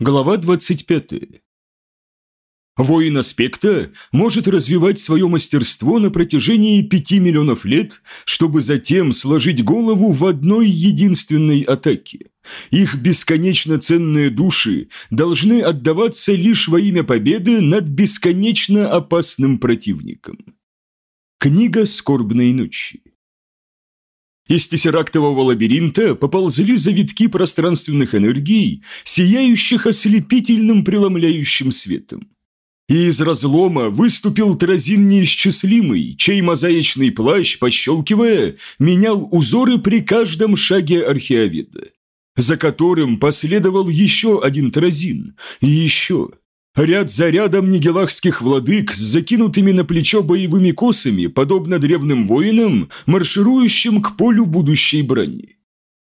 Глава 25. Воин аспекта может развивать свое мастерство на протяжении пяти миллионов лет, чтобы затем сложить голову в одной единственной атаке. Их бесконечно ценные души должны отдаваться лишь во имя победы над бесконечно опасным противником. Книга «Скорбной ночи». Из тессерактового лабиринта поползли завитки пространственных энергий, сияющих ослепительным преломляющим светом. И из разлома выступил Тразин неисчислимый, чей мозаичный плащ, пощелкивая, менял узоры при каждом шаге археоведа, за которым последовал еще один Тразин, и еще. Ряд за рядом нигелахских владык с закинутыми на плечо боевыми косами, подобно древним воинам, марширующим к полю будущей брони.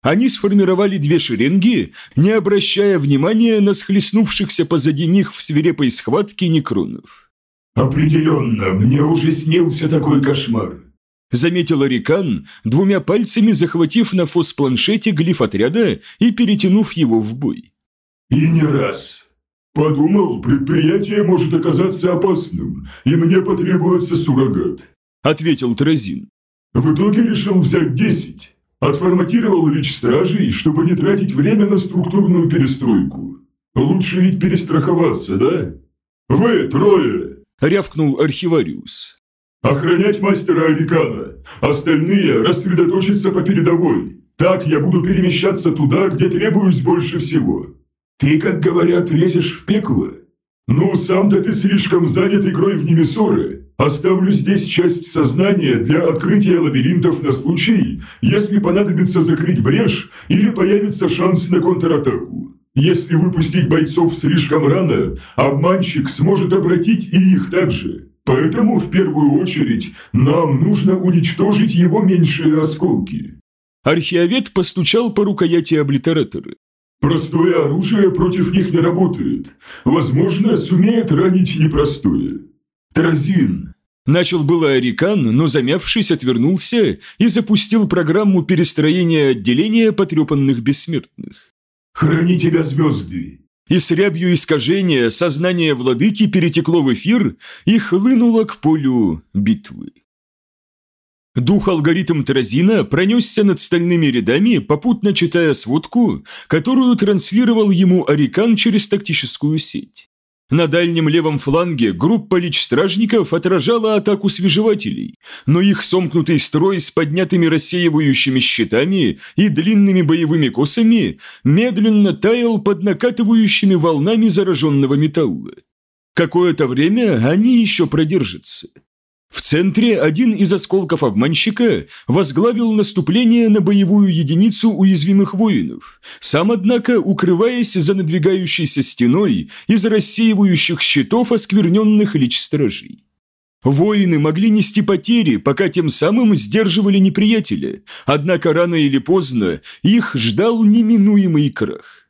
Они сформировали две шеренги, не обращая внимания на схлестнувшихся позади них в свирепой схватке некронов. «Определенно, мне уже снился такой кошмар», заметил Арикан, двумя пальцами захватив на фос-планшете глиф отряда и перетянув его в бой. «И не раз. Подумал, предприятие может оказаться опасным, и мне потребуется суррогат», ответил Тразин. «В итоге решил взять десять. Отформатировал лич стражей, чтобы не тратить время на структурную перестройку. Лучше ведь перестраховаться, да? Вы, трое!» рявкнул архивариус. «Охранять мастера Арикана. Остальные рассредоточатся по передовой. Так я буду перемещаться туда, где требуюсь больше всего. Ты, как говорят, лезешь в пекло? Ну, сам-то ты слишком занят игрой в Немесоры. Оставлю здесь часть сознания для открытия лабиринтов на случай, если понадобится закрыть брешь или появится шанс на контратаку. Если выпустить бойцов слишком рано, обманщик сможет обратить и их также. Поэтому в первую очередь нам нужно уничтожить его меньшие осколки. Археовед постучал по рукояти облитератора. Простое оружие против них не работает. Возможно, сумеет ранить непростое. Тразин. Начал было Арикан, но замявшись, отвернулся и запустил программу перестроения отделения потрепанных бессмертных. «Храни тебя звезды!» И с рябью искажения сознание владыки перетекло в эфир и хлынуло к полю битвы. Дух-алгоритм Тразина пронесся над стальными рядами, попутно читая сводку, которую транслировал ему Арикан через тактическую сеть. На дальнем левом фланге группа лич-стражников отражала атаку свежевателей, но их сомкнутый строй с поднятыми рассеивающими щитами и длинными боевыми косами медленно таял под накатывающими волнами зараженного металла. Какое-то время они еще продержатся. В центре один из осколков обманщика возглавил наступление на боевую единицу уязвимых воинов, сам, однако, укрываясь за надвигающейся стеной из рассеивающих щитов оскверненных лич стражей. Воины могли нести потери, пока тем самым сдерживали неприятеля, однако рано или поздно их ждал неминуемый крах.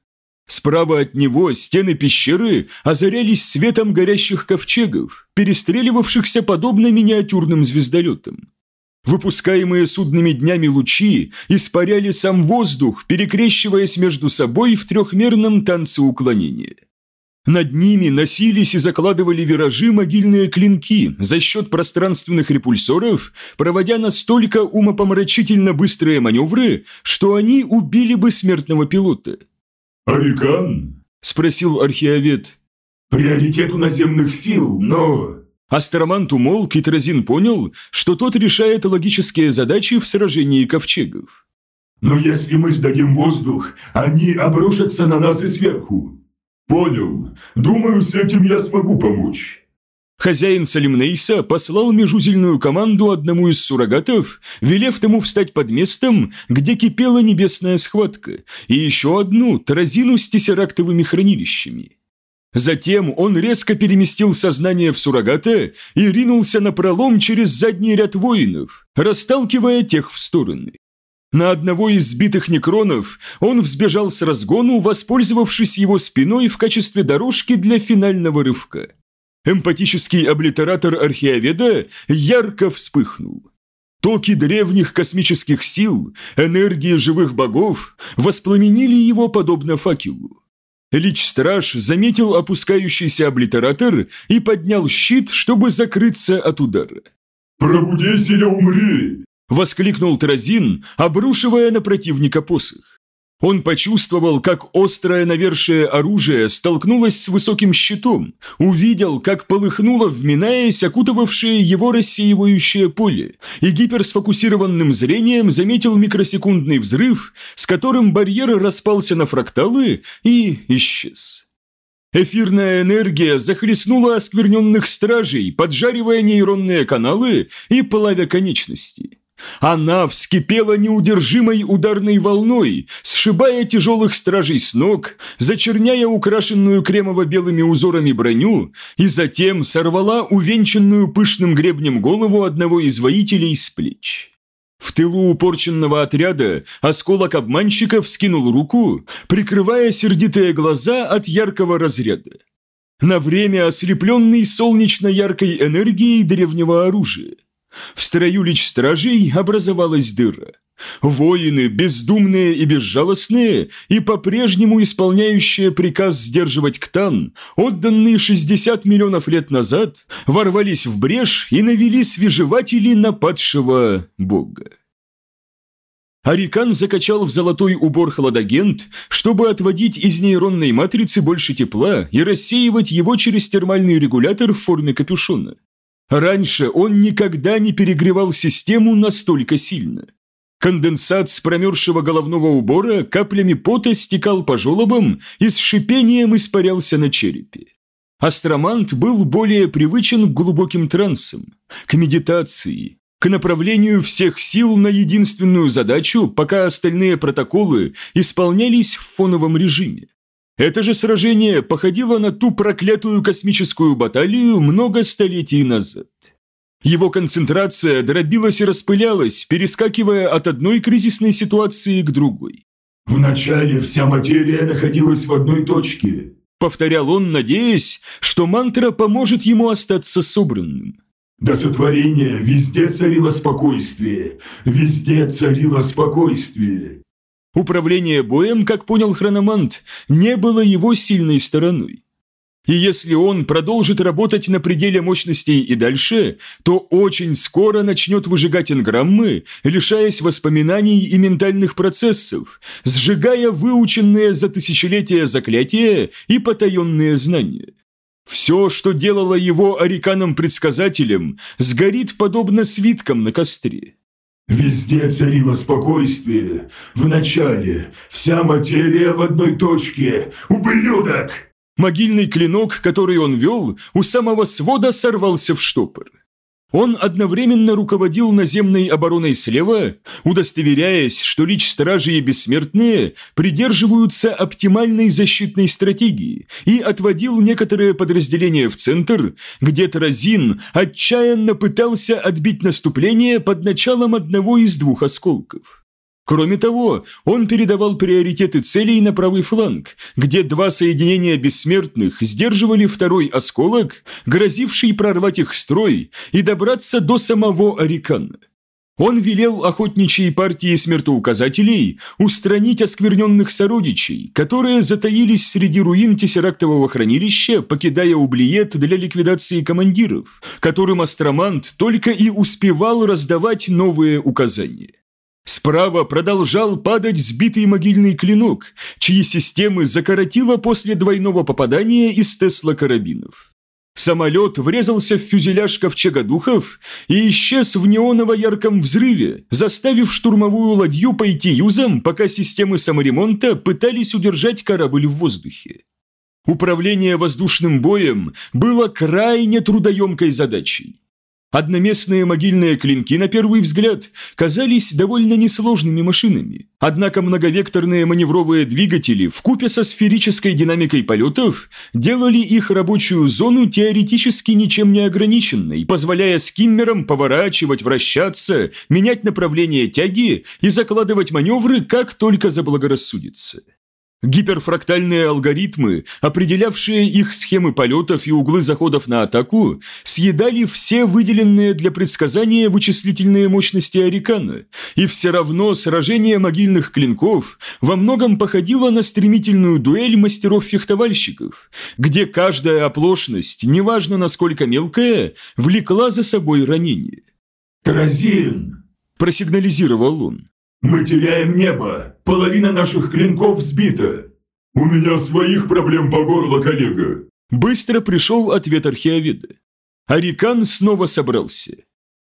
Справа от него стены пещеры озарялись светом горящих ковчегов, перестреливавшихся подобно миниатюрным звездолетам. Выпускаемые судными днями лучи испаряли сам воздух, перекрещиваясь между собой в трехмерном танце уклонения. Над ними носились и закладывали виражи могильные клинки за счет пространственных репульсоров, проводя настолько умопомрачительно быстрые маневры, что они убили бы смертного пилота – «Арикан?» – спросил археовед. «Приоритет у наземных сил, но...» Астромант умолк, и Тразин понял, что тот решает логические задачи в сражении ковчегов. «Но если мы сдадим воздух, они обрушатся на нас и сверху». «Понял. Думаю, с этим я смогу помочь». Хозяин Салимнейса послал межузельную команду одному из суррогатов, велев тому встать под местом, где кипела небесная схватка, и еще одну таразину с тессерактовыми хранилищами. Затем он резко переместил сознание в суррогата и ринулся на пролом через задний ряд воинов, расталкивая тех в стороны. На одного из сбитых некронов он взбежал с разгону, воспользовавшись его спиной в качестве дорожки для финального рывка. Эмпатический облитератор археоведа ярко вспыхнул. Токи древних космических сил, энергии живых богов воспламенили его подобно факелу. Лич-страж заметил опускающийся облитератор и поднял щит, чтобы закрыться от удара. «Пробудись или умри!» – воскликнул Тразин, обрушивая на противника посох. Он почувствовал, как острое навершие оружия столкнулось с высоким щитом, увидел, как полыхнуло, вминаясь, окутывавшее его рассеивающее поле, и гиперсфокусированным зрением заметил микросекундный взрыв, с которым барьер распался на фракталы и исчез. Эфирная энергия захлестнула оскверненных стражей, поджаривая нейронные каналы и плавя конечности. Она вскипела неудержимой ударной волной, сшибая тяжелых стражей с ног, зачерняя украшенную кремово-белыми узорами броню и затем сорвала увенчанную пышным гребнем голову одного из воителей с плеч. В тылу упорченного отряда осколок обманщиков скинул руку, прикрывая сердитые глаза от яркого разряда. На время ослепленный солнечно-яркой энергией древнего оружия. В строю лич стражей образовалась дыра. Воины, бездумные и безжалостные, и по-прежнему исполняющие приказ сдерживать Ктан, отданные 60 миллионов лет назад, ворвались в брешь и навели свежеватели на падшего бога. Арикан закачал в золотой убор хладагент, чтобы отводить из нейронной матрицы больше тепла и рассеивать его через термальный регулятор в форме капюшона. Раньше он никогда не перегревал систему настолько сильно. Конденсат с промерзшего головного убора каплями пота стекал по желобам и с шипением испарялся на черепе. Астромант был более привычен к глубоким трансам, к медитации, к направлению всех сил на единственную задачу, пока остальные протоколы исполнялись в фоновом режиме. Это же сражение походило на ту проклятую космическую баталию много столетий назад. Его концентрация дробилась и распылялась, перескакивая от одной кризисной ситуации к другой. «Вначале вся материя находилась в одной точке», — повторял он, надеясь, что мантра поможет ему остаться собранным. «До сотворения везде царило спокойствие, везде царило спокойствие. Управление боем, как понял хрономант, не было его сильной стороной. И если он продолжит работать на пределе мощностей и дальше, то очень скоро начнет выжигать энграммы, лишаясь воспоминаний и ментальных процессов, сжигая выученные за тысячелетия заклятия и потаенные знания. Все, что делало его ариканом-предсказателем, сгорит подобно свиткам на костре. Везде царило спокойствие. Вначале вся материя в одной точке. Ублюдок! Могильный клинок, который он вел, у самого свода сорвался в штопор. Он одновременно руководил наземной обороной слева, удостоверяясь, что лич стражи и бессмертные придерживаются оптимальной защитной стратегии, и отводил некоторые подразделения в центр, где Тразин отчаянно пытался отбить наступление под началом одного из двух осколков. Кроме того, он передавал приоритеты целей на правый фланг, где два соединения бессмертных сдерживали второй осколок, грозивший прорвать их строй и добраться до самого Арикана. Он велел охотничьей партии смертоуказателей устранить оскверненных сородичей, которые затаились среди руин тессерактового хранилища, покидая Ублиет для ликвидации командиров, которым Астромант только и успевал раздавать новые указания. Справа продолжал падать сбитый могильный клинок, чьи системы закоротило после двойного попадания из Тесла-карабинов. Самолет врезался в фюзеляж ковчега духов и исчез в неоново-ярком взрыве, заставив штурмовую ладью пойти юзом, пока системы саморемонта пытались удержать корабль в воздухе. Управление воздушным боем было крайне трудоемкой задачей. Одноместные могильные клинки, на первый взгляд, казались довольно несложными машинами. Однако многовекторные маневровые двигатели в купе со сферической динамикой полетов делали их рабочую зону теоретически ничем не ограниченной, позволяя скиммерам поворачивать, вращаться, менять направление тяги и закладывать маневры как только заблагорассудится. Гиперфрактальные алгоритмы, определявшие их схемы полетов и углы заходов на атаку, съедали все выделенные для предсказания вычислительные мощности Арикана, и все равно сражение могильных клинков во многом походило на стремительную дуэль мастеров-фехтовальщиков, где каждая оплошность, неважно насколько мелкая, влекла за собой ранение. «Таразин!» – просигнализировал он. «Мы теряем небо! Половина наших клинков сбита! У меня своих проблем по горло, коллега!» Быстро пришел ответ археоведа. Арикан снова собрался.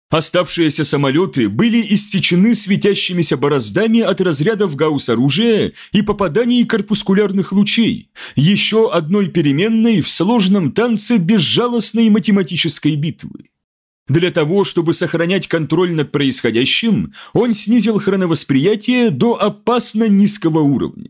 Оставшиеся самолеты были иссечены светящимися бороздами от разрядов гаусс-оружия и попаданий корпускулярных лучей, еще одной переменной в сложном танце безжалостной математической битвы. Для того, чтобы сохранять контроль над происходящим, он снизил хроновосприятие до опасно низкого уровня.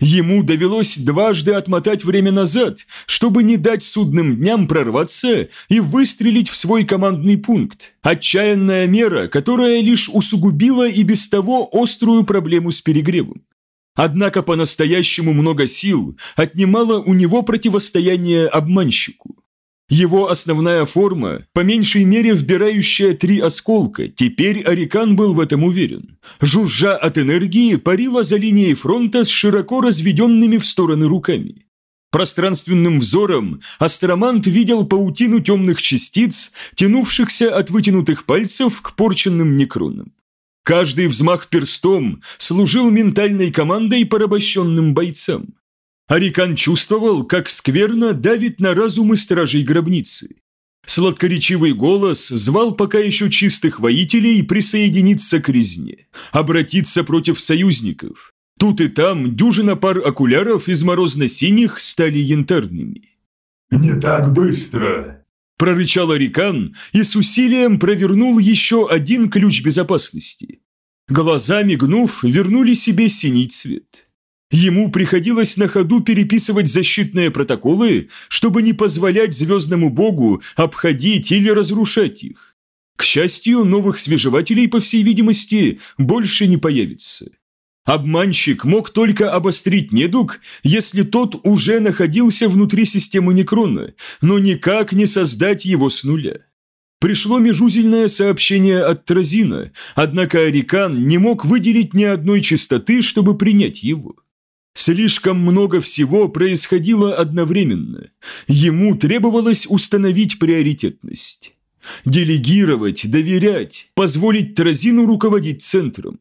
Ему довелось дважды отмотать время назад, чтобы не дать судным дням прорваться и выстрелить в свой командный пункт. Отчаянная мера, которая лишь усугубила и без того острую проблему с перегревом. Однако по-настоящему много сил отнимало у него противостояние обманщику. Его основная форма, по меньшей мере вбирающая три осколка, теперь Арикан был в этом уверен. Жужжа от энергии, парила за линией фронта с широко разведенными в стороны руками. Пространственным взором астромант видел паутину темных частиц, тянувшихся от вытянутых пальцев к порченным некронам. Каждый взмах перстом служил ментальной командой порабощенным бойцам. Арикан чувствовал, как скверно давит на разумы стражей гробницы. Сладкоречивый голос звал пока еще чистых воителей присоединиться к резне, обратиться против союзников. Тут и там дюжина пар окуляров из морозно-синих стали янтарными. «Не так быстро!» – прорычал Арикан и с усилием провернул еще один ключ безопасности. Глаза, мигнув, вернули себе синий цвет. Ему приходилось на ходу переписывать защитные протоколы, чтобы не позволять звездному богу обходить или разрушать их. К счастью, новых свежевателей, по всей видимости, больше не появится. Обманщик мог только обострить недуг, если тот уже находился внутри системы Некрона, но никак не создать его с нуля. Пришло межузельное сообщение от Тразина, однако Арикан не мог выделить ни одной частоты, чтобы принять его. Слишком много всего происходило одновременно. Ему требовалось установить приоритетность. Делегировать, доверять, позволить Тразину руководить центром.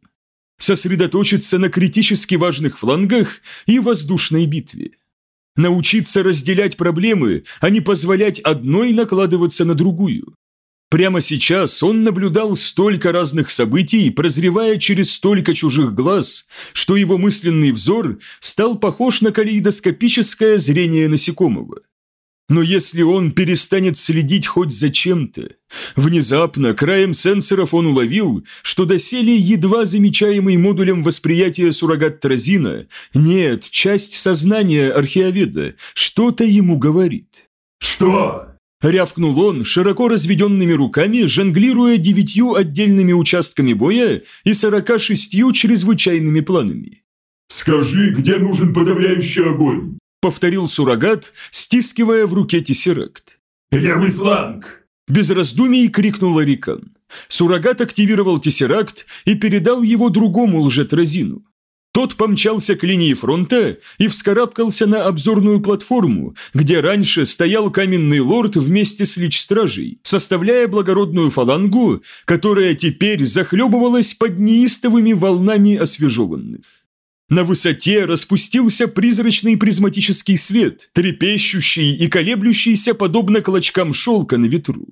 Сосредоточиться на критически важных флангах и воздушной битве. Научиться разделять проблемы, а не позволять одной накладываться на другую. Прямо сейчас он наблюдал столько разных событий, прозревая через столько чужих глаз, что его мысленный взор стал похож на калейдоскопическое зрение насекомого. Но если он перестанет следить хоть за чем-то, внезапно краем сенсоров он уловил, что доселе едва замечаемый модулем восприятия суррогат Тразина, нет, часть сознания археоведа, что-то ему говорит. «Что?» Рявкнул он, широко разведенными руками, жонглируя девятью отдельными участками боя и сорока шестью чрезвычайными планами. «Скажи, где нужен подавляющий огонь?» Повторил суррогат, стискивая в руке тессеракт. «Левый фланг!» Без раздумий крикнул Арикан. Суррогат активировал тессеракт и передал его другому лжетразину. Тот помчался к линии фронта и вскарабкался на обзорную платформу, где раньше стоял каменный лорд вместе с лич-стражей, составляя благородную фалангу, которая теперь захлебывалась под неистовыми волнами освежеванных. На высоте распустился призрачный призматический свет, трепещущий и колеблющийся подобно клочкам шелка на ветру.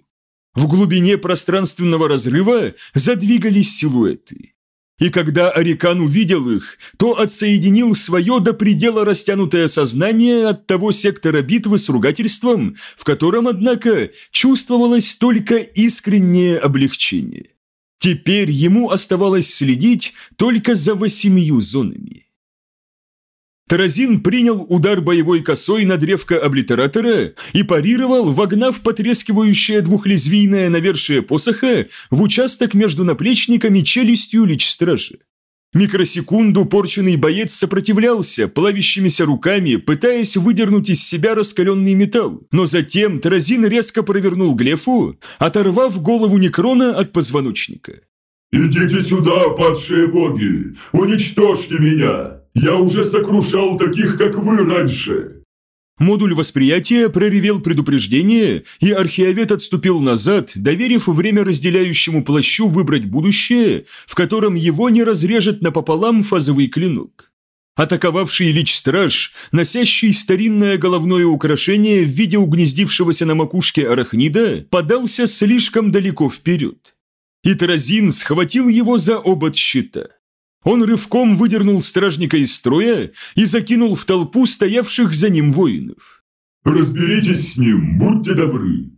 В глубине пространственного разрыва задвигались силуэты. И когда Арикан увидел их, то отсоединил свое до предела растянутое сознание от того сектора битвы с ругательством, в котором, однако, чувствовалось только искреннее облегчение. Теперь ему оставалось следить только за восемью зонами. Таразин принял удар боевой косой на древко облитератора и парировал, вогнав потрескивающее двухлезвийное навершие посоха в участок между наплечниками челюстью лич-стражи. Микросекунду порченный боец сопротивлялся, плавящимися руками, пытаясь выдернуть из себя раскаленный металл, но затем Таразин резко провернул глефу, оторвав голову Некрона от позвоночника. «Идите сюда, падшие боги! Уничтожьте меня! Я уже сокрушал таких, как вы раньше!» Модуль восприятия проревел предупреждение, и археовед отступил назад, доверив время разделяющему плащу выбрать будущее, в котором его не разрежет напополам фазовый клинок. Атаковавший лич-страж, носящий старинное головное украшение в виде угнездившегося на макушке арахнида, подался слишком далеко вперед. И Таразин схватил его за обод щита. Он рывком выдернул стражника из строя и закинул в толпу стоявших за ним воинов. «Разберитесь с ним, будьте добры!»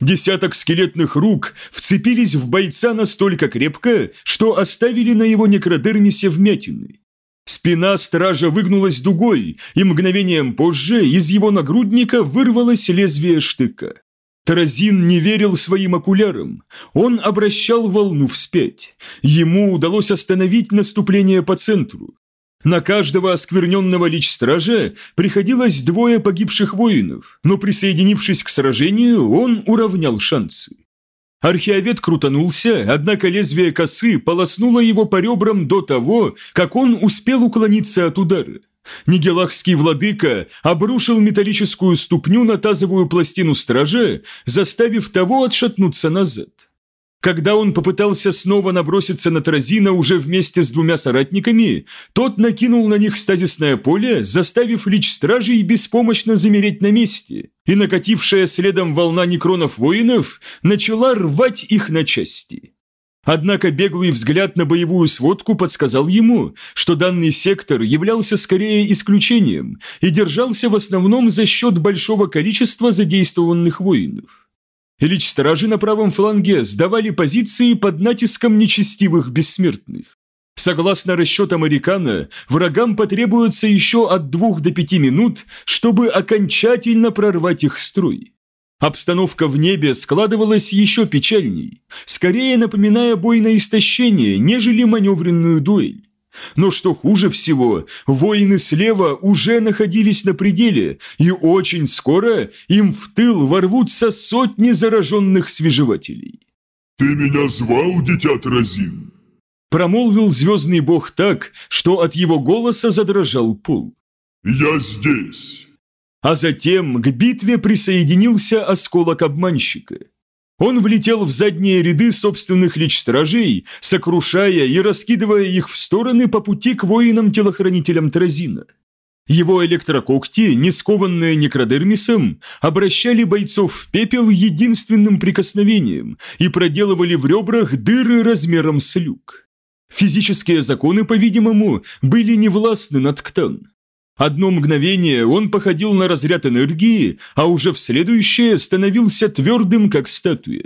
Десяток скелетных рук вцепились в бойца настолько крепко, что оставили на его некродермисе вмятины. Спина стража выгнулась дугой, и мгновением позже из его нагрудника вырвалось лезвие штыка. Таразин не верил своим окулярам. Он обращал волну вспять. Ему удалось остановить наступление по центру. На каждого оскверненного лич-стража приходилось двое погибших воинов, но присоединившись к сражению, он уравнял шансы. Археовед крутанулся, однако лезвие косы полоснуло его по ребрам до того, как он успел уклониться от удара. Нигелахский владыка обрушил металлическую ступню на тазовую пластину стража, заставив того отшатнуться назад. Когда он попытался снова наброситься на Тразина уже вместе с двумя соратниками, тот накинул на них стазисное поле, заставив лич стражей беспомощно замереть на месте, и накатившая следом волна некронов воинов начала рвать их на части. Однако беглый взгляд на боевую сводку подсказал ему, что данный сектор являлся скорее исключением и держался в основном за счет большого количества задействованных воинов. Лич-стражи на правом фланге сдавали позиции под натиском нечестивых бессмертных. Согласно расчетам Американа, врагам потребуется еще от двух до пяти минут, чтобы окончательно прорвать их строй. Обстановка в небе складывалась еще печальней, скорее напоминая бой на истощение, нежели маневренную дуэль. Но что хуже всего, воины слева уже находились на пределе, и очень скоро им в тыл ворвутся сотни зараженных свежевателей. «Ты меня звал, дитя Тразин?» Промолвил звездный бог так, что от его голоса задрожал пол. «Я здесь!» А затем к битве присоединился осколок обманщика. Он влетел в задние ряды собственных лич-стражей, сокрушая и раскидывая их в стороны по пути к воинам-телохранителям Тразина. Его электрокогти, не скованные некродермисом, обращали бойцов в пепел единственным прикосновением и проделывали в ребрах дыры размером с люк. Физические законы, по-видимому, были невластны над Ктан. Одно мгновение он походил на разряд энергии, а уже в следующее становился твердым, как статуя.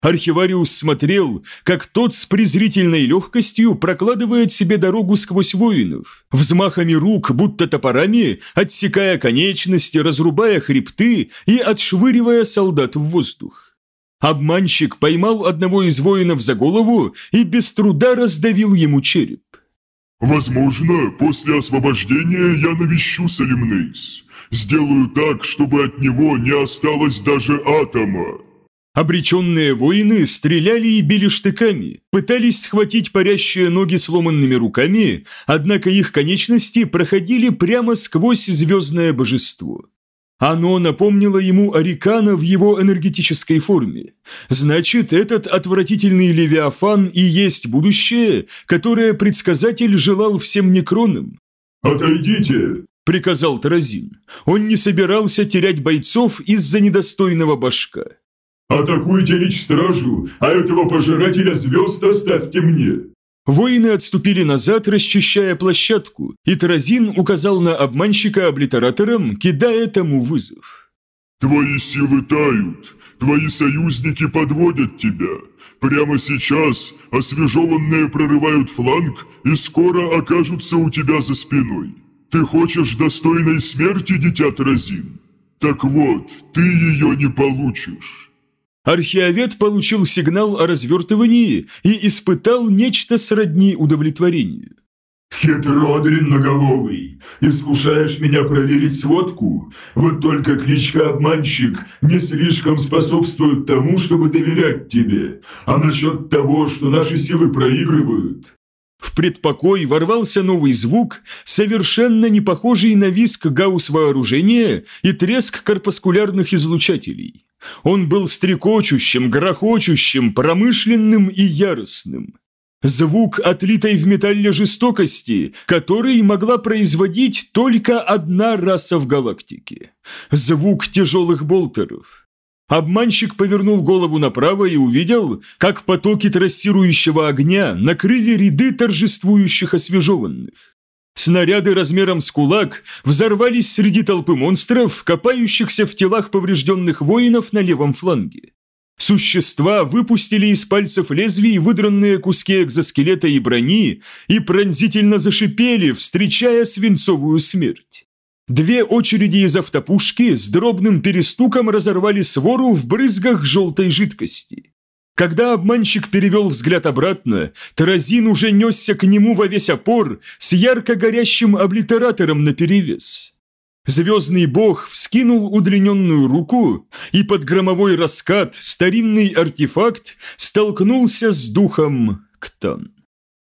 Архивариус смотрел, как тот с презрительной легкостью прокладывает себе дорогу сквозь воинов, взмахами рук, будто топорами, отсекая конечности, разрубая хребты и отшвыривая солдат в воздух. Обманщик поймал одного из воинов за голову и без труда раздавил ему череп. Возможно, после освобождения я навещу Салимнейс. Сделаю так, чтобы от него не осталось даже атома. Обреченные воины стреляли и били штыками, пытались схватить парящие ноги сломанными руками, однако их конечности проходили прямо сквозь звездное божество. Оно напомнило ему Арикана в его энергетической форме. Значит, этот отвратительный Левиафан и есть будущее, которое предсказатель желал всем некронам. «Отойдите!» – приказал Таразин. Он не собирался терять бойцов из-за недостойного башка. «Атакуйте лич стражу, а этого пожирателя звезд оставьте мне!» Воины отступили назад, расчищая площадку, и Таразин указал на обманщика облитератором, кидая тому вызов. «Твои силы тают, твои союзники подводят тебя. Прямо сейчас освежеванные прорывают фланг и скоро окажутся у тебя за спиной. Ты хочешь достойной смерти, дитя Таразин? Так вот, ты ее не получишь». Археовед получил сигнал о развертывании и испытал нечто сродни удовлетворению. «Хитро, длинноголовый, искушаешь меня проверить сводку? Вот только кличка «Обманщик» не слишком способствует тому, чтобы доверять тебе. А насчет того, что наши силы проигрывают, в предпокой ворвался новый звук, совершенно не похожий на виск гаусс вооружения и треск корпускулярных излучателей. Он был стрекочущим, грохочущим, промышленным и яростным. Звук отлитой в металле жестокости, который могла производить только одна раса в галактике. Звук тяжелых болтеров. Обманщик повернул голову направо и увидел, как потоки трассирующего огня накрыли ряды торжествующих освежеванных. Снаряды размером с кулак взорвались среди толпы монстров, копающихся в телах поврежденных воинов на левом фланге. Существа выпустили из пальцев лезвий выдранные куски экзоскелета и брони и пронзительно зашипели, встречая свинцовую смерть. Две очереди из автопушки с дробным перестуком разорвали свору в брызгах желтой жидкости. Когда обманщик перевел взгляд обратно, Таразин уже несся к нему во весь опор с ярко горящим облитератором наперевес. Звездный бог вскинул удлиненную руку, и под громовой раскат старинный артефакт столкнулся с духом Ктан.